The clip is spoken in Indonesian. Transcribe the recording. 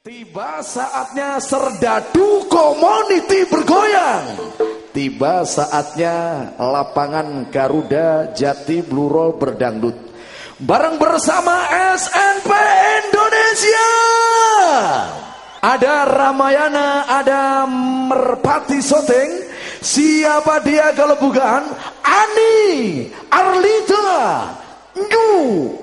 Tiba saatnya serdadu komuniti bergoyang. Tiba saatnya lapangan Garuda Jati Bluro berdangdut. Bareng bersama SNP Indonesia. Ada Ramayana, ada Merpati Soteng. Siapa dia kalau bukan Ani Arlita Nyu